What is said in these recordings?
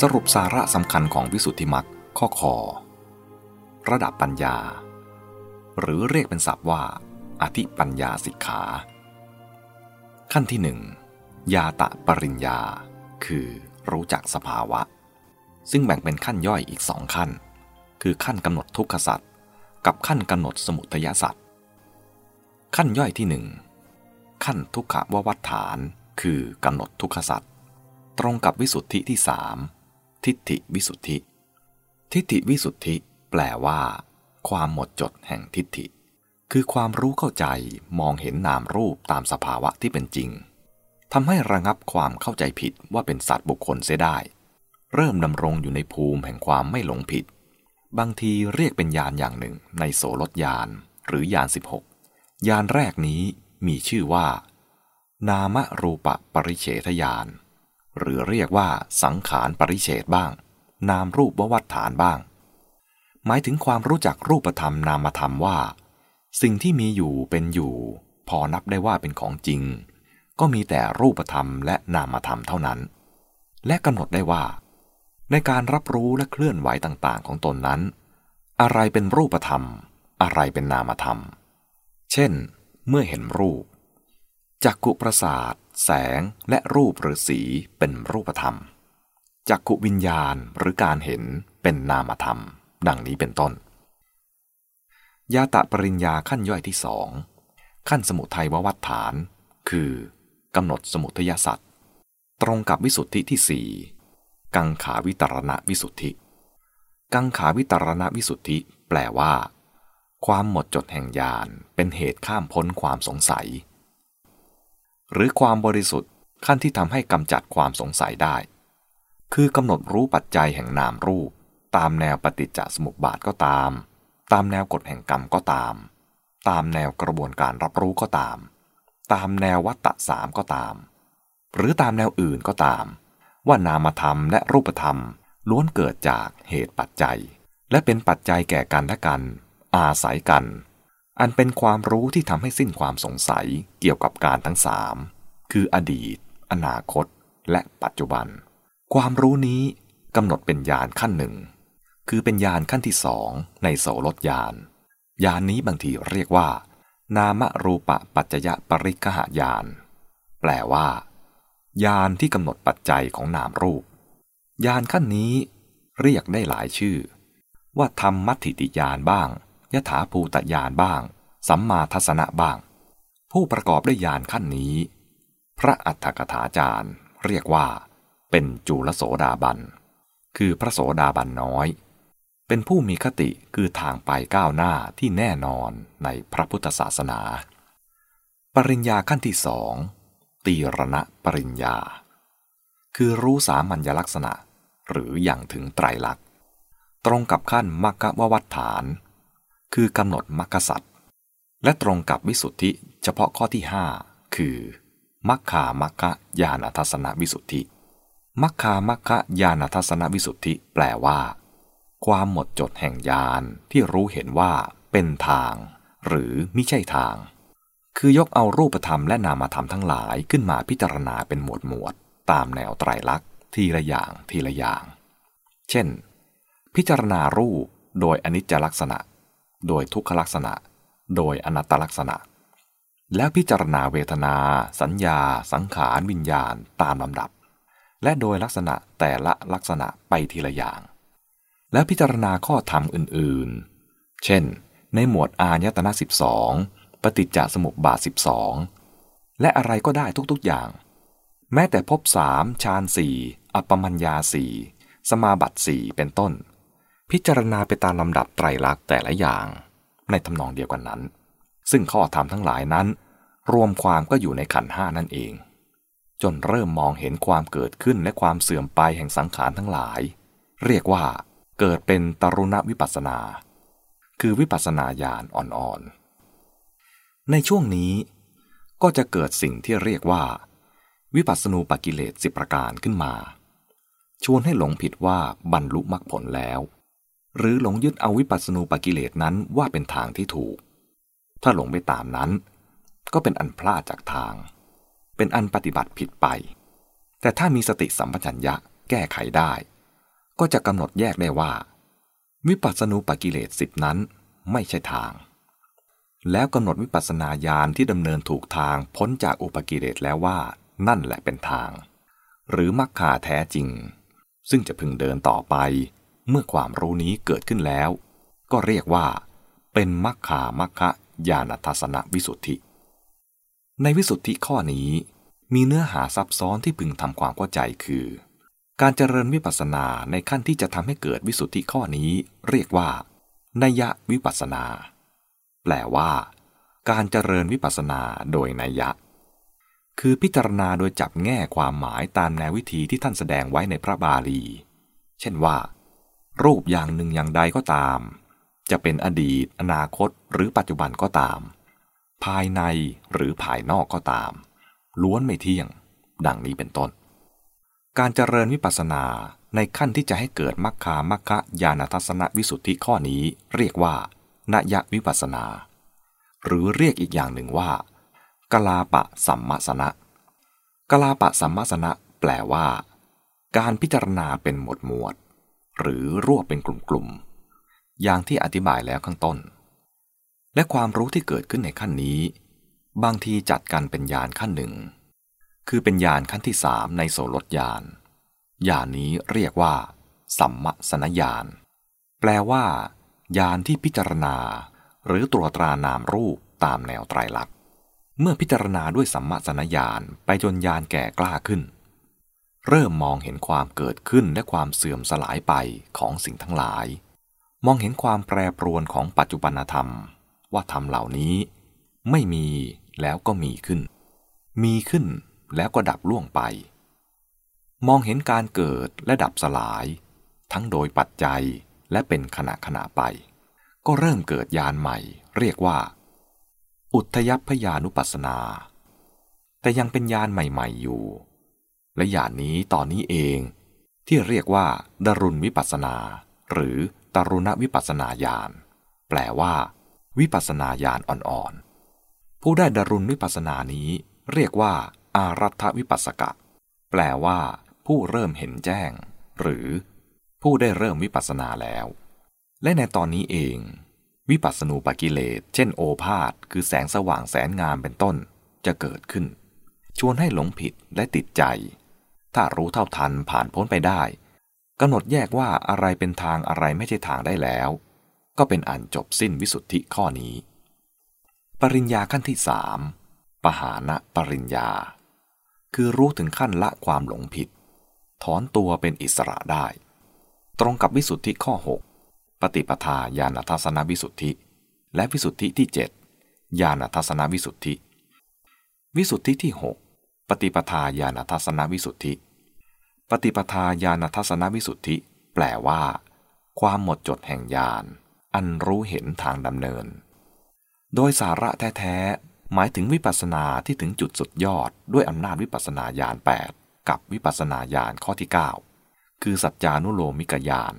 สรุปสาระสำคัญของวิสุทธิมรรคข้อคอระดับปัญญา หรือเรียกเป็นศัพท์ว่า อธิปัญญาสิกขา ขั้นที่หนึ่งยาตะปริญญา คือรู้จักสภาวะ ซึ่งแบ่งเป็นขั้นย่อยอีกสองขั้น คือขั้นกำหนดทุกขสัตว์กับขั้นกำหนดสมุทยสัตว์ขั้นย่อยที่หนึ่งขั้นทุกขววัฏฐาน คือกำหนดทุกขสัตว์ตรงกับวิสุทธิที่สาม ทิฏฐิวิสุทธิ ทิฏฐิวิสุทธิ แปลว่า ความหมดจดแห่งทิฏฐิ คือความรู้เข้าใจมองเห็นนามรูปตามสภาวะที่เป็นจริงทำให้ระงับความเข้าใจผิดว่าเป็นสัตว์บุคคลเสียได้ เริ่มดำรงอยู่ในภูมิแห่งความไม่หลงผิด บางทีเรียกเป็นยานอย่างหนึ่งในโสรถยานหรือยาน 16 ยานแรกนี้มีชื่อว่า นามรูปปริเฉทยาน หรือเรียกว่าสังขารปริเฉทบ้าง นามรูปววัฏฐานบ้าง หมายถึงความรู้จักรูปธรรมนามธรรมว่า สิ่งที่มีอยู่เป็นอยู่ พอนับได้ว่าเป็นของจริง ก็มีแต่รูปธรรมและนามธรรมเท่านั้น และกำหนดได้ว่า ในการรับรู้และเคลื่อนไหวต่างๆ ของตนนั้น อะไรเป็นรูปธรรม อะไรเป็นนามธรรม เช่น เมื่อเห็นรูปจักกุประสาท แสงและรูปหรือสีเป็นรูปธรรม จักกุวิญญาณหรือการเห็นเป็นนามธรรม ดังนี้เป็นต้น ยาตะปริญญาขั้นย่อยที่สองขั้นสมุทัยววัฏฐาน คือกำหนดสมุทยสัตว์ตรงกับวิสุทธิที่สี่กังขาวิตรณวิสุทธิ กังขาวิตรณวิสุทธิ แปลว่า ความหมดจดแห่งญาณเป็นเหตุข้ามพ้นความสงสัย หรือความบริสุทธิ์ขั้นที่ทำให้กำจัดความสงสัยได้ คือกำหนดรู้ปัจจัยแห่งนามรูป ตามแนวปฏิจจสมุปบาทก็ตาม ตามแนวกฎแห่งกรรมก็ตาม ตามแนวกระบวนการรับรู้ก็ตาม ตามแนววัตตะสามก็ตาม หรือตามแนวอื่นก็ตาม ว่านามธรรมและรูปธรรมล้วนเกิดจากเหตุปัจจัย และเป็นปัจจัยแก่กันและกัน อาศัยกัน อันเป็นความรู้ที่ทำให้สิ้นความสงสัยเกี่ยวกับการทั้งสามคืออดีต อนาคต และปัจจุบัน ความรู้นี้กำหนดเป็นญาณขั้นหนึ่ง คือเป็นญาณขั้นที่สองในโสรถญาณญาณนนี้บางทีเรียกว่า นามรูปปัจจยปริกหายานแปลว่ายานที่กำหนดปัจจัยของนามรูปยานขั้นนี้เรียกได้หลายชื่อ ว่าธรรมมัติติยานบ้าง ยถาภูตยานบ้าง สัมมาทัศนะบ้าง ผู้ประกอบด้วยยานขั้นนี้ พระอัฏฐกถาจารย์เรียกว่า เป็นจุลโสดาบัน คือพระโสดาบันน้อย เป็นผู้มีคติคือทางไปก้าวหน้าที่แน่นอนในพระพุทธศาสนา ปริญญาขั้นที่สองตีรณะปริญญา คือรู้สามัญลักษณะหรืออย่างถึงไตรลักษณ์ ตรงกับขั้นมรรคววัฏฐาน คือกำหนดมรรคสัตว์และตรงกับวิสุทธิเฉพาะข้อที่ห้าคือมัคคามัคคญาณทัศนวิสุทธิมัคคามัคคญาณทัศนวิสุทธิแปลว่า ความหมดจดแห่งญาณที่รู้เห็นว่าเป็นทาง หรือไม่ใช่ทาง คือยกเอารูปธรรมและนามธรรมทั้งหลายขึ้นมาพิจารณาเป็นหมวดหมวด ตามแนวไตรลักษณ์ทีละอย่างทีละอย่าง เช่น พิจารณารูปโดยอนิจจลักษณะ โดยทุกขลักษณะ โดยอนัตตลักษณะ แล้วพิจารณาเวทนา สัญญา สังขาร วิญญาณตามลำดับ และโดยลักษณะแต่ละลักษณะไปทีละอย่าง และพิจารณาข้อธรรมอื่นๆ เช่น ในหมวดอายตนะ 12 ปฏิจจสมุปบาท 12 และอะไรก็ได้ทุกๆอย่าง แม้แต่พบสามฌานสี่อัปมัญญาสี่สมาบัติสี่เป็นต้นพิจารณาไปตามลำดับไตรลักษณ์แต่ละอย่าง ในทำนองเดียวกันนั้น ซึ่งข้อธรรมทั้งหลายนั้น รวมความก็อยู่ในขันห้านั่นเอง จนเริ่มมองเห็นความเกิดขึ้นและความเสื่อมไปแห่งสังขารทั้งหลาย เรียกว่าเกิดเป็นตรุณวิปัสนา คือวิปัสนาญาณอ่อนๆ ในช่วงนี้ก็จะเกิดสิ่งที่เรียกว่า วิปัสนูปกิเลสสิประการขึ้นมา ชวนให้หลงผิดว่าบรรลุมรรคผลแล้ว หรือหลงยึดเอาวิปัสนูปกิเลสนั้นว่าเป็นทางที่ถูก ถ้าหลงไปตามนั้น ก็เป็นอันพลาดจากทาง เป็นอันปฏิบัติผิดไป แต่ถ้ามีสติสัมปชัญญะแก้ไขได้ ก็จะกำหนดแยกได้ว่า วิปัสสนูปกิเลสสิบนั้นไม่ใช่ทาง แล้วกำหนดวิปัสสนาญาณที่ดำเนินถูกทางพ้นจากอุปกิเลสแล้วว่า นั่นแหละเป็นทาง หรือมักขาแท้จริง ซึ่งจะพึงเดินต่อไป เมื่อความรู้นี้เกิดขึ้นแล้ว ก็เรียกว่า เป็นมักขามัคคะญาณทัศนวิสุทธิ ในวิสุทธิข้อนี้มีเนื้อหาซับซ้อนที่พึงทำความเข้าใจคือ การเจริญวิปัสสนาในขั้นที่จะทำให้เกิดวิสุทธิข้อนี้ เรียกว่านัยวิปัสสนา แปลว่า การเจริญวิปัสสนาโดยนัยยะ คือพิจารณาโดยจับแง่ความหมายตามแนววิธีที่ท่านแสดงไว้ในพระบาลี เช่นว่า รูปอย่างหนึ่งอย่างใดก็ตาม จะเป็นอดีต อนาคตหรือปัจจุบันก็ตาม ภายในหรือภายนอกก็ตาม ล้วนไม่เที่ยง ดังนี้เป็นต้น การเจริญวิปัสสนาในขั้นที่จะให้เกิดมัคคามัคคะญาณทัศนวิสุทธิข้อนี้เรียกว่านยวิปัสสนา หรือเรียกอีกอย่างหนึ่งว่ากลาปะสัมมาสนะกลาปะสัมมาสนะแปลว่า การพิจารณาเป็นหมวดหมวด หรือรวบเป็นกลุ่มๆ อย่างที่อธิบายแล้วข้างต้น และความรู้ที่เกิดขึ้นในขั้นนี้ บางทีจัดกันเป็นยานขั้นหนึ่ง คือเป็นยานขั้นที่สามในโสรถยานยานนี้เรียกว่า สัมมสนญาณแปลว่ายานที่พิจารณา หรือตรวจตรานามรูปตามแนวไตรลักษณ์เมื่อพิจารณาด้วยสัมมสนญาณไปจนยานแก่กล้าขึ้น เริ่มมองเห็นความเกิดขึ้นและความเสื่อมสลายไปของสิ่งทั้งหลาย มองเห็นความแปรปรวนของปัจจุบันธรรม ว่าธรรมเหล่านี้ ไม่มีแล้วก็มีขึ้น มีขึ้นแล้วก็ดับล่วงไป มองเห็นการเกิดและดับสลาย ทั้งโดยปัจจัยและเป็นขณะขณะไป ก็เริ่มเกิดยานใหม่ เรียกว่า อุทยพยานุปัสนา แต่ยังเป็นยานใหม่ ๆอยู่ และยานนี้ตอนนี้เอง ที่เรียกว่าดรุณวิปัสนา หรือตรุณวิปัสนาญาณแปลว่า วิปัสนาญาณอ่อนๆ ผู้ได้ดรุณวิปัสนานี้ เรียกว่า อารัฐวิปัสสกะ แปลว่า ผู้เริ่มเห็นแจ้ง หรือ ผู้ได้เริ่มวิปัสสนาแล้ว และในตอนนี้เอง วิปัสสนูปกิเลส เช่นโอภาษคือแสงสว่างแสนงามเป็นต้นจะเกิดขึ้น ชวนให้หลงผิดและติดใจ ถ้ารู้เท่าทันผ่านพ้นไปได้กำหนดแยกว่าอะไรเป็นทางอะไรไม่ใช่ทางได้แล้ว ก็เป็นอันจบสิ้นวิสุทธิข้อนี้ ปริญญาขั้นที่สามปหานะปริญญา คือรู้ถึงขั้นละความหลงผิด ถอนตัวเป็นอิสระได้ ตรงกับวิสุทธิข้อ 6 ปฏิปทาญาณทัศนวิสุทธิ และวิสุทธิที่ 7 ญาณทัศนวิสุทธิ วิสุทธิที่6 ปฏิปทาญาณทัศนวิสุทธิ ปฏิปทาญาณทัศนวิสุทธิ แปลว่า ความหมดจดแห่งญาณอันรู้เห็นทางดำเนิน โดยสาระแท้ๆหมายถึงวิปัสสนาที่ถึงจุดสุดยอดด้วยอำนาจวิปัสสนาญาณ8กับวิปัสสนาญาณข้อที่ 9 คือสัจจานุโลมิกญาณ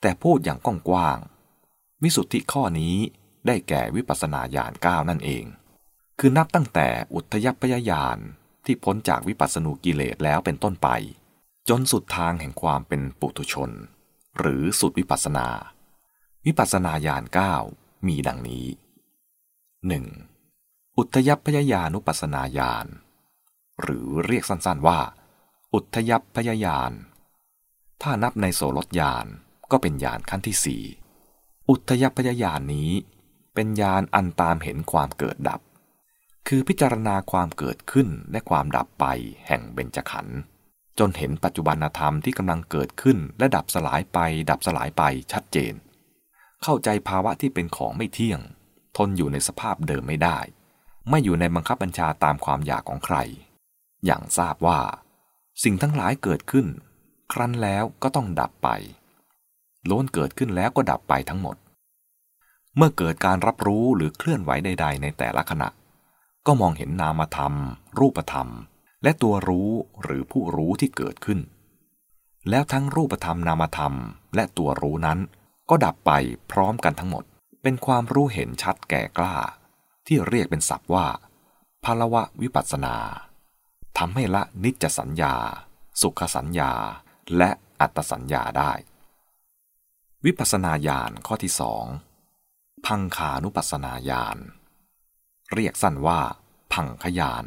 แต่พูดอย่างกว้างๆวิสุทธิข้อนี้ได้แก่วิปัสสนาญาณ9นั่นเอง คือนับตั้งแต่อุทยพยญาณ ที่พ้นจากวิปัสสนูกิเลสแล้วเป็นต้นไป จนสุดทางแห่งความเป็นปุถุชน หรือสุดวิปัสสนา วิปัสสนาญาณ9มีดังนี้ 1. อุทยพยายานุปัสนาญาณหรือเรียกสั้นๆว่า อุทยพยายานถ้านับในโสรถยานก็เป็นยานขั้นที่สี่อุทยพยายานนี้ เป็นยานอันตามเห็นความเกิดดับ คือพิจารณาความเกิดขึ้นและความดับไปแห่งเบญจขันธ์จนเห็นปัจจุบันธรรมที่กำลังเกิดขึ้นและดับสลายไป ดับสลายไปชัดเจน เข้าใจภาวะที่เป็นของไม่เที่ยง ทนอยู่ในสภาพเดิมไม่ได้ ไม่อยู่ในบังคับบัญชาตามความอยากของใคร อย่างทราบว่า สิ่งทั้งหลายเกิดขึ้น ครั้นแล้วก็ต้องดับไปล้นเกิดขึ้นแล้วก็ดับไปทั้งหมด เมื่อเกิดการรับรู้หรือเคลื่อนไหวใด ๆ ในแต่ละขณะ ก็มองเห็นนามธรรม รูปธรรม และตัวรู้หรือผู้รู้ที่เกิดขึ้น แล้วทั้งรูปธรรมนามธรรม และตัวรู้นั้น ก็ดับไปพร้อมกันทั้งหมด เป็นความรู้เห็นชัดแก่กล้า ที่เรียกเป็นศัพท์ว่าพลวะวิปัสนาทำให้ละนิจสัญญา สุขสัญญา และอัตสัญญาได้ วิปัสสนาญาณข้อที่สองพังคานุปัสสนาญาณ เรียกสั้นว่า พังขยาน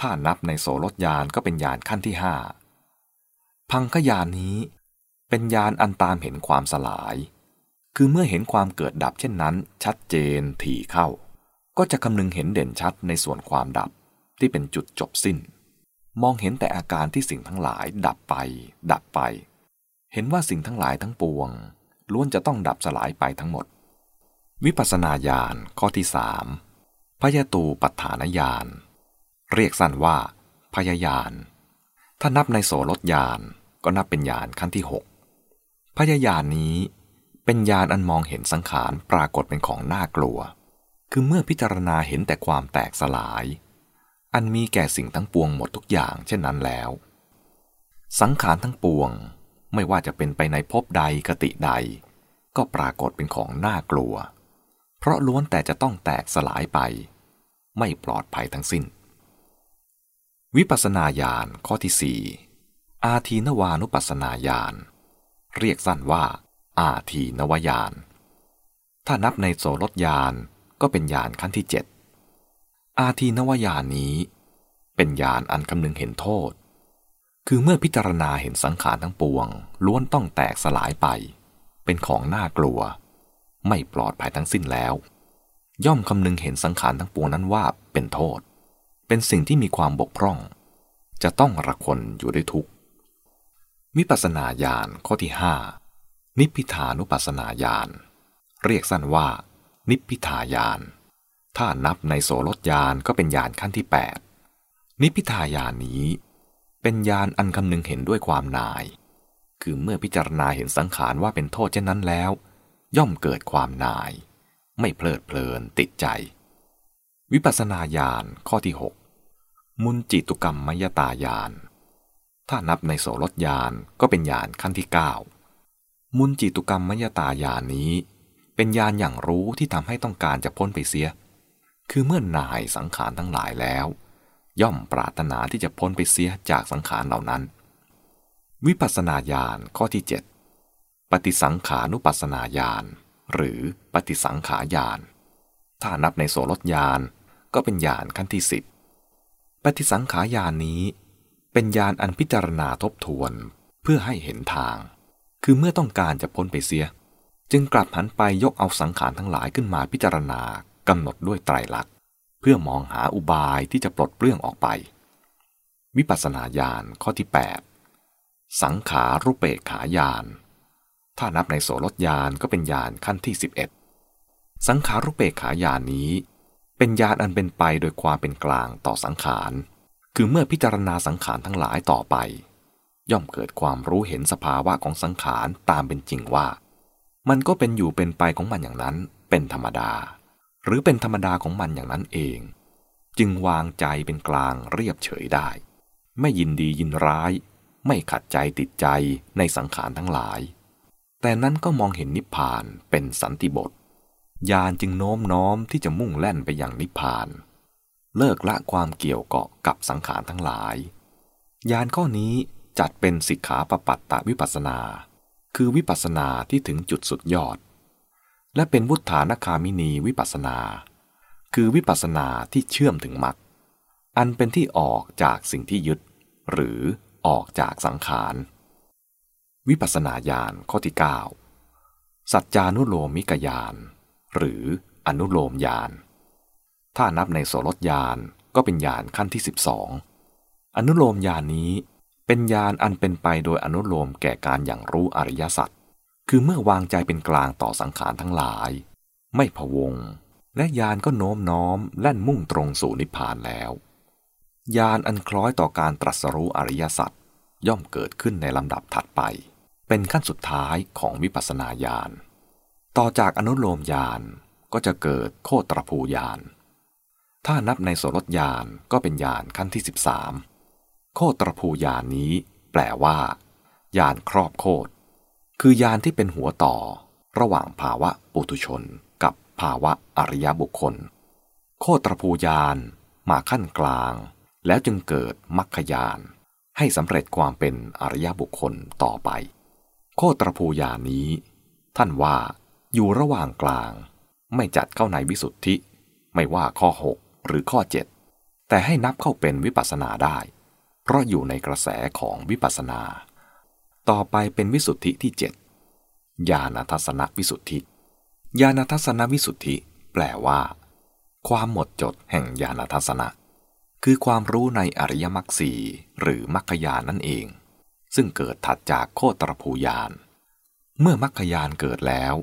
ถ้านับในโสรถยานก็เป็นญาณขั้นที่ห้าพังขยานนี้ เป็นญาณอันตามเห็นความสลาย คือเมื่อเห็นความเกิดดับเช่นนั้น ชัดเจนถี่เข้า ก็จะคำนึงเห็นเด่นชัดในส่วนความดับที่เป็นจุดจบสิ้น มองเห็นแต่อาการที่สิ่งทั้งหลายดับไป ดับไป เห็นว่าสิ่งทั้งหลายทั้งปวงล้วนจะต้องดับสลายไปทั้งหมด วิปัสสนาญาณข้อที่สาม พยตูปัฏฐานญาณเรียกสั้นว่า พยายานถ้านับในโสรถญาณก็นับเป็นญาณขั้นที่หกพยายานนี้เป็นญาณอันมองเห็นสังขารปรากฏเป็นของน่ากลัว คือเมื่อพิจารณาเห็นแต่ความแตกสลาย อันมีแก่สิ่งทั้งปวงหมดทุกอย่างเช่นนั้นแล้ว สังขารทั้งปวงไม่ว่าจะเป็นไปในภพใดกติใด ก็ปรากฏเป็นของน่ากลัว ราะล้วนแต่จะต้องแตกสลายไป ไม่ปลอดภัยทั้งสิ้น วิปัสนาญาณข้อที่สี่อาทีนวานุปัสนาญาณเรียกสั้นว่า อาทีนวายานถ้านับในโสรถยานก็เป็นยานขั้นที่เจ็ดอาทีนวายานนี้ เป็นยานอันคำนึงเห็นโทษ คือเมื่อพิจารณาเห็นสังขารทั้งปวง ล้วนต้องแตกสลายไป เป็นของน่ากลัว ไม่ปลอดภัยทั้งสิ้นแล้ว ย่อมคำนึงเห็นสังขารทั้งปวงนั้นว่าเป็นโทษ เป็นสิ่งที่มีความบกพร่อง จะต้องระคนอยู่ด้วยทุกข์วิปัสสนาญาณข้อที่ห้านิพพิทานุปัสสนาญาณเรียกสั้นว่า นิพพิทายาน ถ้านับในโสรถยานก็เป็นญาณขั้นที่ 8 นิพพิทายานนี้ เป็นญาณอันคำนึงเห็นด้วยความนาย คือเมื่อพิจารณาเห็นสังขารว่าเป็นโทษเช่นนั้นแล้ว ย่อมเกิดความนาย ไม่เพลิดเพลินติดใจ วิปัสสนาญาณข้อที่ 6 มุนจิตุกรรมมยตายานถ้านับในโสรถยานก็เป็นยานขั้นที่ 9 มุนจิตุกรรมมยตายานนี้ เป็นยานอย่างรู้ที่ทำให้ต้องการจะพ้นไปเสีย คือเมื่อนายสังขารทั้งหลายแล้ว ย่อมปรารถนาที่จะพ้นไปเสียจากสังขารเหล่านั้น วิปัสสนาญาณข้อที่ 7 ปฏิสังขานุปัสสนาญาณหรือปฏิสังขายาน ถ้านับในโสรถยานก็เป็นญาณขั้นที่สิบปฏิสังขายานนี้ เป็นญาณอันพิจารณาทบทวนเพื่อให้เห็นทาง คือเมื่อต้องการจะพ้นไปเสีย จึงกลับหันไปยกเอาสังขารทั้งหลายขึ้นมาพิจารณากำหนดด้วยไตรลักษณ์เพื่อมองหาอุบายที่จะปลดเปลื้องออกไป วิปัสสนาญาณข้อที่ 8 สังขารุเปกขายาน ถ้านับในโสรถยานก็เป็นญาณขั้นที่ 11 สังขารุเปกขายานนี้ เป็นญาณอันเป็นไปโดยความเป็นกลางต่อสังขาร คือเมื่อพิจารณาสังขารทั้งหลายต่อไป ย่อมเกิดความรู้เห็นสภาวะของสังขารตามเป็นจริงว่า มันก็เป็นอยู่เป็นไปของมันอย่างนั้นเป็นธรรมดา หรือเป็นธรรมดาของมันอย่างนั้นเอง จึงวางใจเป็นกลางเรียบเฉยได้ ไม่ยินดียินร้าย ไม่ขัดใจติดใจในสังขารทั้งหลาย แต่นั้นก็มองเห็นนิพพานเป็นสันติบทญาณจึงโน้มน้อมที่จะมุ่งแล่นไปอย่างนิพพาน เลิกละความเกี่ยวเกาะกับสังขารทั้งหลาย ยานข้อนี้จัดเป็นสิกขาปปัตตวิปัสนา คือวิปัสนาที่ถึงจุดสุดยอด และเป็นวุฒานคามินีวิปัสนา คือวิปัสนาที่เชื่อมถึงมรรคอันเป็นที่ออกจากสิ่งที่ยึด หรือออกจากสังขาร วิปัสนาญาณข้อที่ 9 สัจจานุโลมิกญาณหรืออนุโลมญาณถ้านับในโสรถยานก็เป็นยานขั้นที่ 12 อนุโลมยานนี้เป็นยานอันเป็นไปโดยอนุโลมแก่การอย่างรู้อริยสัจคือเมื่อวางใจเป็นกลางต่อสังขารทั้งหลาย ไม่พวง และยานก็โน้มน้อมแล่นมุ่งตรงสู่นิพพานแล้วยานอันคล้อยต่อการตรัสรู้อริยสัจย่อมเกิดขึ้นในลำดับถัดไป เป็นขั้นสุดท้ายของวิปัสสนาญาณ ต่อจากอนุโลมญาณก็จะเกิดโคตรภูญาณ ถ้านับในโสรถยานก็เป็นยานขั้นที่ 13 โคตรภูยานนี้แปลว่ายานครอบโคตร คือยานที่เป็นหัวต่อ ระหว่างภาวะปุถุชน กับภาวะอริยบุคคล โคตรภูยานมาขั้นกลาง แล้วจึงเกิดมัคคยานให้สำเร็จความเป็นอริยบุคคลต่อไป โคตรภูยานี้ ท่านว่าอยู่ระหว่างกลาง ไม่จัดเข้าในวิสุทธิ ไม่ว่าข้อ 6 หรือข้อ 7 แต่ให้นับเข้าเป็นวิปัสสนาได้ เพราะอยู่ในกระแสของวิปัสสนา ต่อไปเป็นวิสุทธิที่ 7 ญาณทัศนวิสุทธิ ญาณทัศนวิสุทธิ แปลว่า ความหมดจดแห่งญาณทัศนะคือความรู้ในอริยมรรคสีหรือมรรคยานนั่นเอง ซึ่งเกิดถัดจากโคตรภูยาน เมื่อมรรคยานเกิดแล้ว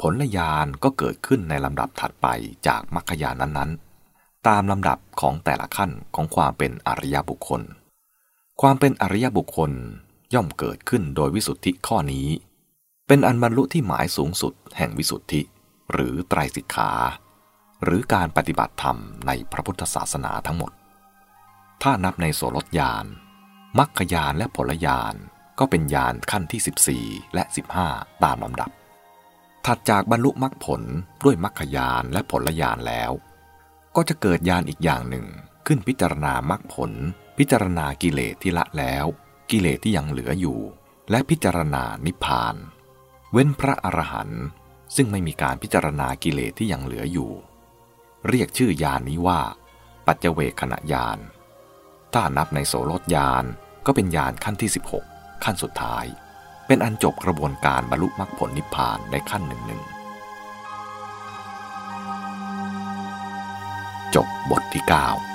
ผลญาณก็เกิดขึ้นในลำดับถัดไปจากมรรคยานนั้นๆ ตามลำดับของแต่ละขั้นของความเป็นอริยบุคคล ความเป็นอริยบุคคลย่อมเกิดขึ้นโดยวิสุทธิข้อนี้ เป็นอันบรรลุที่หมายสูงสุดแห่งวิสุทธิ หรือไตรสิกขา หรือการปฏิบัติธรรมในพระพุทธศาสนาทั้งหมด ถ้านับในโสรถยาน มรรคยานและผลยานก็เป็นยานขั้นที่ 14 และ 15 ตามลำดับ ถัดจากบรรลุมรรคผลด้วยมรรคยานและผลยานแล้ว ก็จะเกิดยานอีกอย่างหนึ่งขึ้นพิจารณามรรคผล พิจารณากิเลสที่ละแล้ว กิเลสที่ยังเหลืออยู่ และพิจารณานิพพาน เว้นพระอรหันต์ซึ่งไม่มีการพิจารณากิเลสที่ยังเหลืออยู่ เรียกชื่อยานนี้ว่า ปัจเจเวขณะยาน ถ้านับในโสรถยานก็เป็นยานขั้นที่ 16 ขั้นสุดท้าย เป็นอันจบกระบวนการบรรลุมรรคผลนิพพานในขั้นหนึ่งหนึ่งจบบทที่ 9